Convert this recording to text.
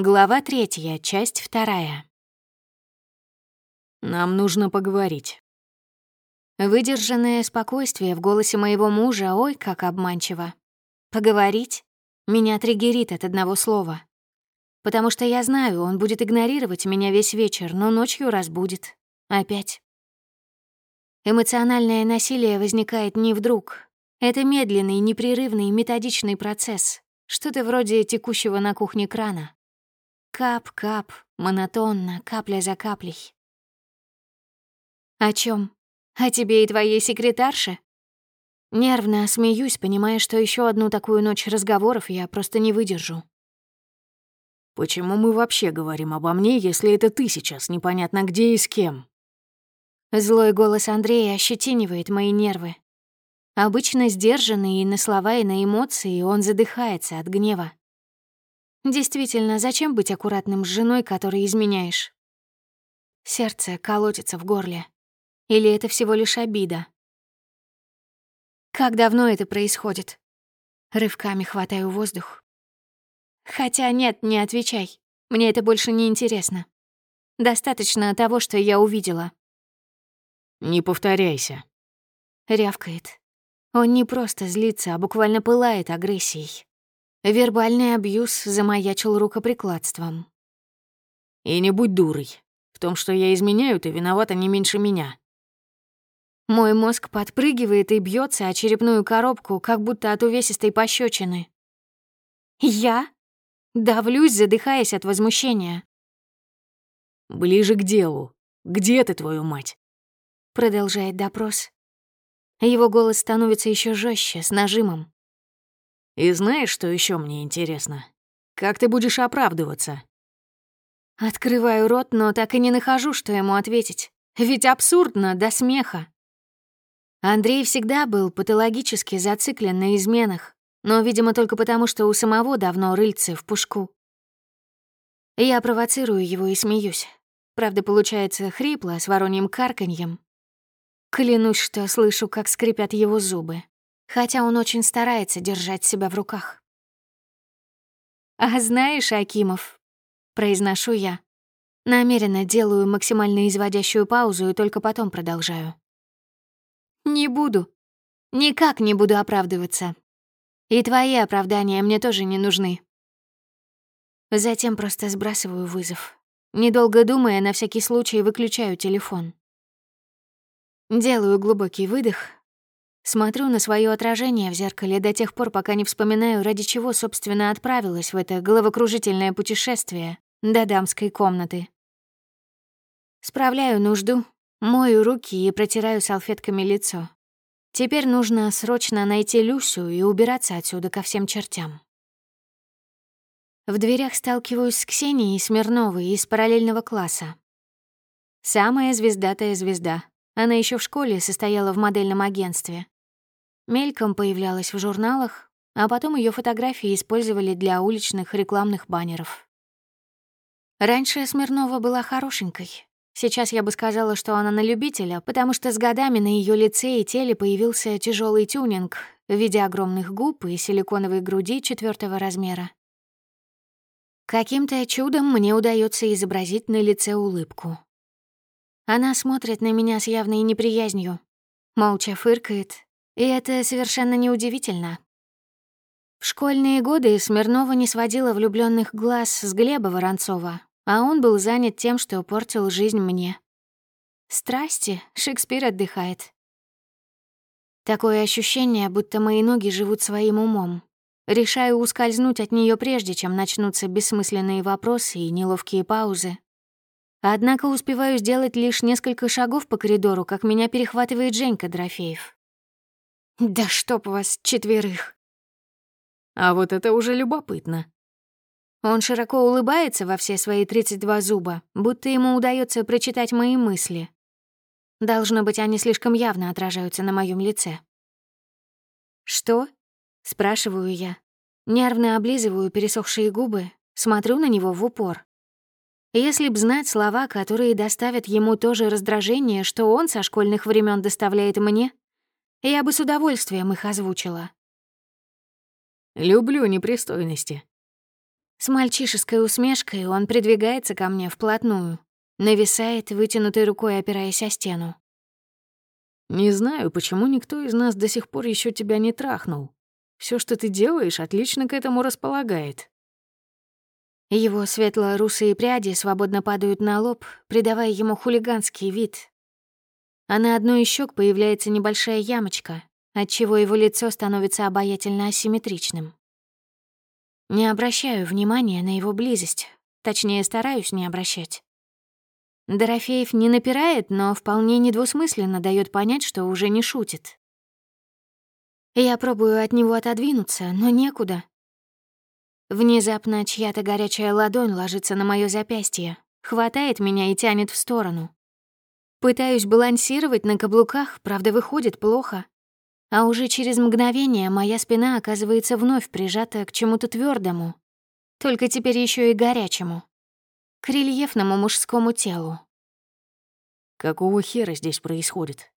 Глава третья, часть вторая. «Нам нужно поговорить». Выдержанное спокойствие в голосе моего мужа, ой, как обманчиво. «Поговорить?» Меня триггерит от одного слова. Потому что я знаю, он будет игнорировать меня весь вечер, но ночью разбудит. Опять. Эмоциональное насилие возникает не вдруг. Это медленный, непрерывный, методичный процесс. Что-то вроде текущего на кухне крана. Кап-кап, монотонно, капля за каплей. О чем? О тебе и твоей секретарше? Нервно смеюсь, понимая, что еще одну такую ночь разговоров я просто не выдержу. «Почему мы вообще говорим обо мне, если это ты сейчас непонятно где и с кем?» Злой голос Андрея ощетинивает мои нервы. Обычно сдержанный и на слова, и на эмоции, он задыхается от гнева. Действительно, зачем быть аккуратным с женой, которой изменяешь? Сердце колотится в горле. Или это всего лишь обида? Как давно это происходит? Рывками хватаю воздух. Хотя нет, не отвечай. Мне это больше не интересно. Достаточно того, что я увидела. «Не повторяйся», — рявкает. Он не просто злится, а буквально пылает агрессией. Вербальный абьюз замаячил рукоприкладством. «И не будь дурой. В том, что я изменяю, ты виновата не меньше меня». Мой мозг подпрыгивает и бьется о черепную коробку, как будто от увесистой пощечины. «Я?» Давлюсь, задыхаясь от возмущения. «Ближе к делу. Где ты, твою мать?» Продолжает допрос. Его голос становится еще жестче, с нажимом. И знаешь, что еще мне интересно? Как ты будешь оправдываться? Открываю рот, но так и не нахожу, что ему ответить. Ведь абсурдно до смеха. Андрей всегда был патологически зациклен на изменах, но, видимо, только потому, что у самого давно рыльцы в пушку. Я провоцирую его и смеюсь. Правда, получается хрипло, с вороньим карканьем. Клянусь, что слышу, как скрипят его зубы хотя он очень старается держать себя в руках. «А знаешь, Акимов», — произношу я, намеренно делаю максимально изводящую паузу и только потом продолжаю. «Не буду. Никак не буду оправдываться. И твои оправдания мне тоже не нужны». Затем просто сбрасываю вызов. Недолго думая, на всякий случай выключаю телефон. Делаю глубокий выдох, Смотрю на свое отражение в зеркале до тех пор, пока не вспоминаю, ради чего, собственно, отправилась в это головокружительное путешествие до дамской комнаты. Справляю нужду, мою руки и протираю салфетками лицо. Теперь нужно срочно найти Люсю и убираться отсюда ко всем чертям. В дверях сталкиваюсь с Ксенией Смирновой из параллельного класса. Самая звездатая звезда. Она еще в школе состояла в модельном агентстве. Мельком появлялась в журналах, а потом ее фотографии использовали для уличных рекламных баннеров. Раньше Смирнова была хорошенькой. Сейчас я бы сказала, что она на любителя, потому что с годами на ее лице и теле появился тяжелый тюнинг в виде огромных губ и силиконовой груди четвертого размера. Каким-то чудом мне удается изобразить на лице улыбку. Она смотрит на меня с явной неприязнью, молча фыркает, и это совершенно неудивительно. В школьные годы Смирнова не сводила влюбленных глаз с Глеба Воронцова, а он был занят тем, что портил жизнь мне. Страсти, Шекспир отдыхает. Такое ощущение, будто мои ноги живут своим умом. Решаю ускользнуть от нее прежде, чем начнутся бессмысленные вопросы и неловкие паузы. Однако успеваю сделать лишь несколько шагов по коридору, как меня перехватывает Женька Дорофеев. Да чтоб вас четверых. А вот это уже любопытно. Он широко улыбается во все свои 32 зуба, будто ему удается прочитать мои мысли. Должно быть, они слишком явно отражаются на моем лице. «Что?» — спрашиваю я. Нервно облизываю пересохшие губы, смотрю на него в упор. Если б знать слова, которые доставят ему то же раздражение, что он со школьных времен доставляет мне, я бы с удовольствием их озвучила. Люблю непристойности. С мальчишеской усмешкой он придвигается ко мне вплотную, нависает, вытянутой рукой опираясь о стену. «Не знаю, почему никто из нас до сих пор еще тебя не трахнул. Все, что ты делаешь, отлично к этому располагает». Его светло-русые пряди свободно падают на лоб, придавая ему хулиганский вид. А на одной из щек появляется небольшая ямочка, отчего его лицо становится обаятельно асимметричным. Не обращаю внимания на его близость, точнее, стараюсь не обращать. Дорофеев не напирает, но вполне недвусмысленно дает понять, что уже не шутит. Я пробую от него отодвинуться, но некуда. Внезапно чья-то горячая ладонь ложится на моё запястье, хватает меня и тянет в сторону. Пытаюсь балансировать на каблуках, правда, выходит плохо. А уже через мгновение моя спина оказывается вновь прижата к чему-то твердому, только теперь еще и горячему, к рельефному мужскому телу. «Какого хера здесь происходит?»